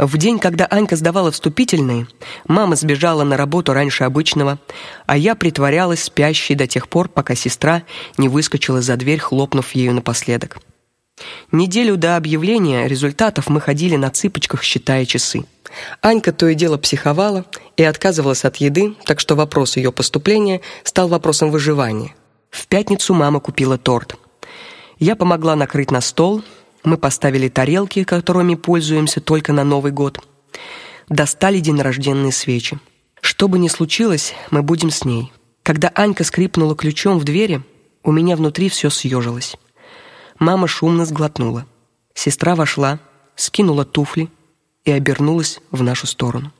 В день, когда Анька сдавала вступительные, мама сбежала на работу раньше обычного, а я притворялась спящей до тех пор, пока сестра не выскочила за дверь, хлопнув ею напоследок. Неделю до объявления результатов мы ходили на цыпочках, считая часы. Анька то и дело психовала и отказывалась от еды, так что вопрос ее поступления стал вопросом выживания. В пятницу мама купила торт. Я помогла накрыть на стол, мы поставили тарелки, которыми пользуемся только на Новый год. Достали деннорожденные свечи. Что бы ни случилось, мы будем с ней. Когда Анька скрипнула ключом в двери, у меня внутри все съежилось. Мама шумно сглотнула. Сестра вошла, скинула туфли и обернулась в нашу сторону.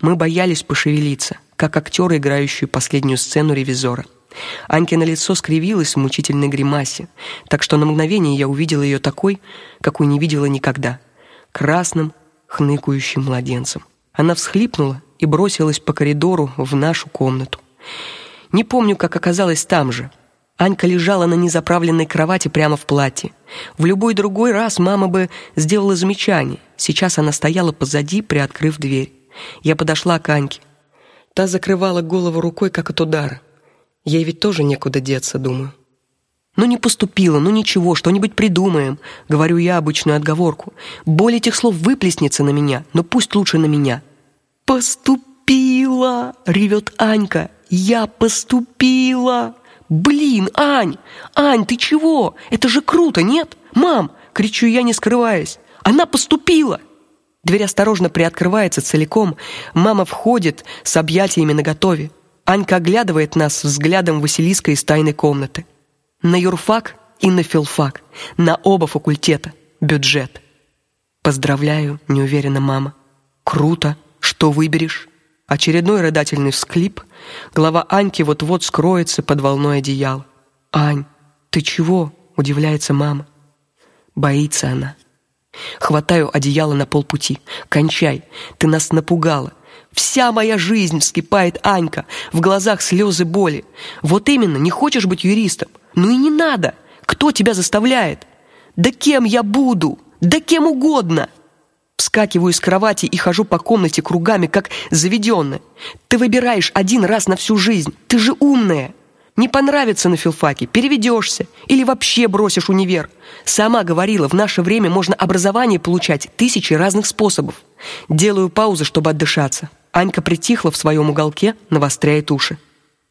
Мы боялись пошевелиться, как актеры, играющие последнюю сцену ревизора. Анькино лицо скривилось в мучительной гримасе, так что на мгновение я увидела ее такой, какой не видела никогда, красным, хныкающим младенцем. Она всхлипнула и бросилась по коридору в нашу комнату. Не помню, как оказалась там же. Анька лежала на незаправленной кровати прямо в платье. В любой другой раз мама бы сделала замечание. Сейчас она стояла позади, приоткрыв дверь. Я подошла к Аньке. Та закрывала голову рукой, как от удара. Ей ведь тоже некуда деться, думаю. Ну не поступило, ну ничего, что-нибудь придумаем, говорю я обычную отговорку. Боль этих слов выплеснется на меня, но пусть лучше на меня. Поступила, ревет Анька. Я поступила. Блин, Ань, Ань, ты чего? Это же круто, нет? Мам, кричу я, не скрываясь. Она поступила. Дверь осторожно приоткрывается целиком. Мама входит с объятиями наготове. Анька оглядывает нас взглядом Василиска из тайной комнаты. На юрфак и на филфак, на оба факультета. Бюджет. Поздравляю, неуверенно мама. Круто. Что выберешь? Очередной рыдательный всклип. Голова Аньки вот-вот скроется под волной одеяла. Ань, ты чего? удивляется мама. Боится она. Хватаю одеяло на полпути. Кончай. Ты нас напугала. Вся моя жизнь вскипает Анька, в глазах слезы боли. Вот именно, не хочешь быть юристом? Ну и не надо. Кто тебя заставляет? Да кем я буду? Да кем угодно. Вскакиваю с кровати и хожу по комнате кругами, как заведенная. Ты выбираешь один раз на всю жизнь. Ты же умная. Не понравится на филфаке, переведешься или вообще бросишь универ. Сама говорила, в наше время можно образование получать тысячи разных способов. Делаю паузу, чтобы отдышаться. Анька притихла в своем уголке, навостряет уши.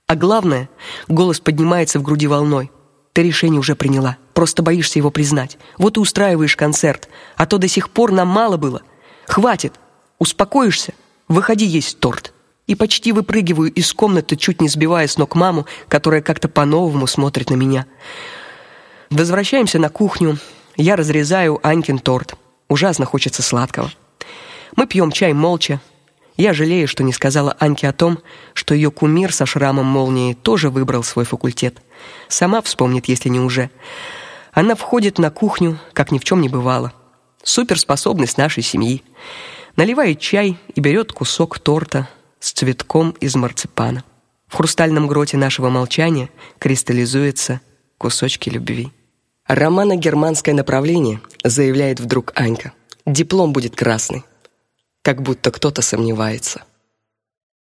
А главное, голос поднимается в груди волной. Ты решение уже приняла, просто боишься его признать. Вот и устраиваешь концерт, а то до сих пор нам мало было. Хватит. Успокоишься? Выходи есть торт. И почти выпрыгиваю из комнаты, чуть не сбивая с ног маму, которая как-то по-новому смотрит на меня. Возвращаемся на кухню. Я разрезаю Анькин торт. Ужасно хочется сладкого. Мы пьем чай молча, я жалею, что не сказала Аньке о том, что ее кумир со шрамом молнии тоже выбрал свой факультет. Сама вспомнит, если не уже. Она входит на кухню, как ни в чем не бывало. Суперспособность нашей семьи. Наливает чай и берет кусок торта с цветком из марципана. В хрустальном гроте нашего молчания кристаллизуются кусочки любви. Романо-германское направление, заявляет вдруг Анька. Диплом будет красный как будто кто-то сомневается.